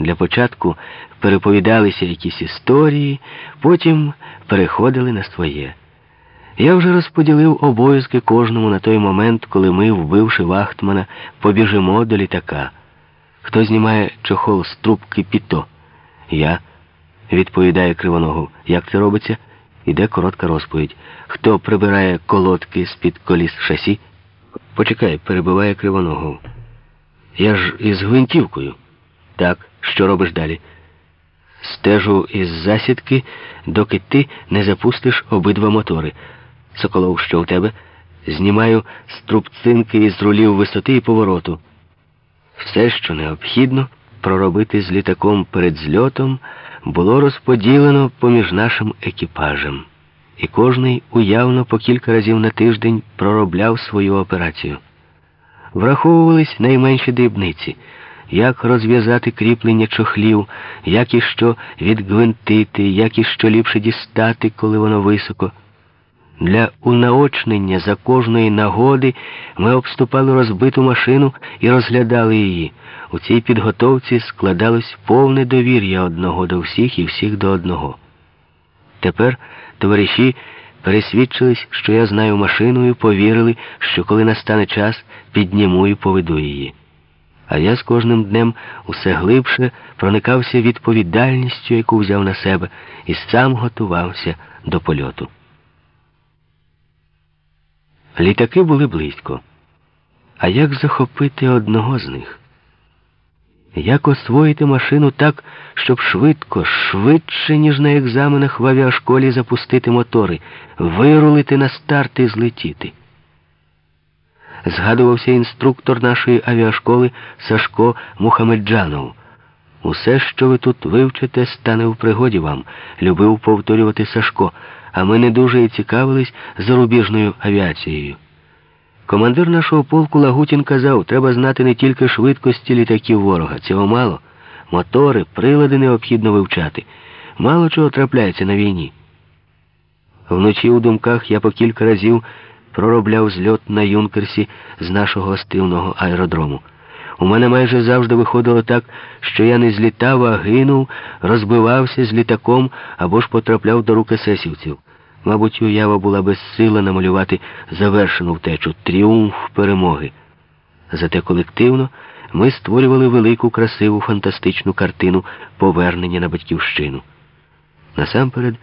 Для початку переповідалися якісь історії, потім переходили на своє. Я вже розподілив обов'язки кожному на той момент, коли ми, вбивши Вахтмана, побіжимо до літака. Хто знімає чохол з трубки піто? Я, відповідає Кривоногов. Як це робиться? Іде коротка розповідь. Хто прибирає колодки з-під коліс шасі? Почекай, перебиває Кривоногов. Я ж із гвинтівкою. Так, що робиш далі? Стежу із засідки, доки ти не запустиш обидва мотори. Соколов, що у тебе? Знімаю струбцинки із рулів висоти і повороту. Все, що необхідно проробити з літаком перед зльотом, було розподілено поміж нашим екіпажем. І кожний уявно по кілька разів на тиждень проробляв свою операцію. Враховувались найменші дрібниці – як розв'язати кріплення чохлів, як і що відгвинтити, як і що ліпше дістати, коли воно високо. Для унаочнення за кожної нагоди ми обступали розбиту машину і розглядали її. У цій підготовці складалось повне довір'я одного до всіх і всіх до одного. Тепер товариші пересвідчились, що я знаю машину і повірили, що коли настане час, підніму і поведу її. А я з кожним днем усе глибше проникався відповідальністю, яку взяв на себе, і сам готувався до польоту. Літаки були близько. А як захопити одного з них? Як освоїти машину так, щоб швидко, швидше, ніж на екзаменах в авіашколі запустити мотори, вирулити на старт і злетіти? Згадувався інструктор нашої авіашколи Сашко Мухамеджанов. Усе, що ви тут вивчите, стане в пригоді вам, любив повторювати Сашко, а ми не дуже і цікавились зарубіжною авіацією. Командир нашого полку Лагутін казав, треба знати не тільки швидкості літаків ворога, цього мало. Мотори, прилади необхідно вивчати. Мало чого трапляється на війні. Вночі у думках я по кілька разів проробляв зльот на юнкерсі з нашого остивного аеродрому. У мене майже завжди виходило так, що я не злітав, а гинув, розбивався з літаком або ж потрапляв до рук есесівців. Мабуть, уява була безсила намалювати завершену втечу, тріумф перемоги. Зате колективно ми створювали велику, красиву, фантастичну картину повернення на батьківщину. Насамперед,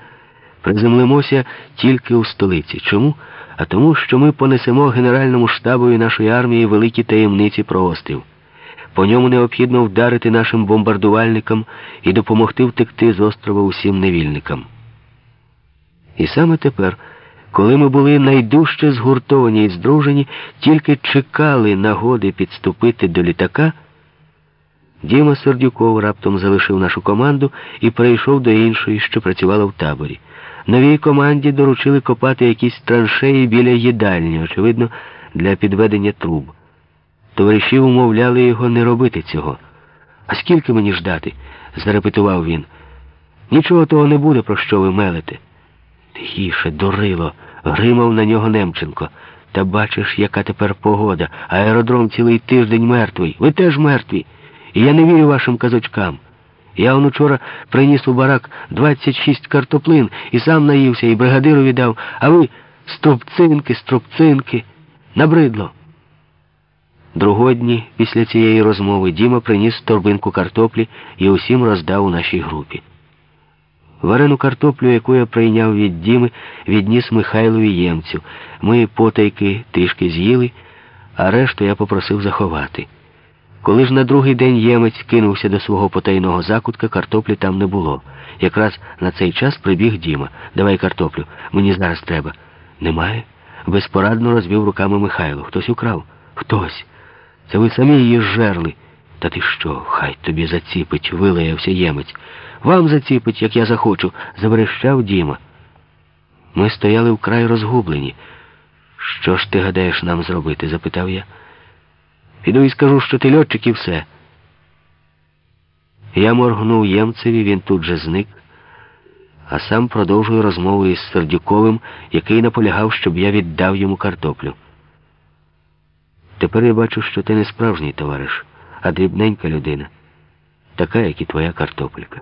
приземлимося тільки у столиці. Чому? А тому, що ми понесемо Генеральному штабові нашої армії великі таємниці про острів. По ньому необхідно вдарити нашим бомбардувальникам і допомогти втекти з острова усім невільникам. І саме тепер, коли ми були найдужче згуртовані і здружені, тільки чекали нагоди підступити до літака, Діма Сердюков раптом залишив нашу команду і перейшов до іншої, що працювала в таборі. Новій команді доручили копати якісь траншеї біля їдальні, очевидно, для підведення труб. Товариші умовляли його не робити цього. А скільки мені ждати? зарепетував він. Нічого того не буде, про що ви мелите. Тихіше, дурило, гримав на нього Немченко. Та бачиш, яка тепер погода. Аеродром цілий тиждень мертвий. Ви теж мертві. І я не вірю вашим казочкам. Я он учора приніс у барак 26 картоплин і сам наївся, і бригадиру віддав, а ви стропцинки, стропцинки. Набридло. Другодні, після цієї розмови, Діма приніс торбинку картоплі і усім роздав у нашій групі. Варену картоплю, яку я прийняв від Діми, відніс Михайлові Ємцю. Ми потайки трішки з'їли, а решту я попросив заховати. Коли ж на другий день ємець кинувся до свого потайного закутка, картоплі там не було. Якраз на цей час прибіг Діма. Давай картоплю, мені зараз треба. Немає. Безпорадно розвів руками Михайло. Хтось украв. Хтось. Це ви самі її жерли. Та ти що? Хай тобі заціпить, вилаявся ємець. Вам заціпить, як я захочу, заверещав Діма. Ми стояли вкрай розгублені. Що ж ти гадаєш нам зробити? запитав я. Піду і скажу, що ти льотчик і все. Я моргнув Ємцеві, він тут же зник, а сам продовжую розмову із Сердюковим, який наполягав, щоб я віддав йому картоплю. Тепер я бачу, що ти не справжній товариш, а дрібненька людина. така, як і твоя картопелька.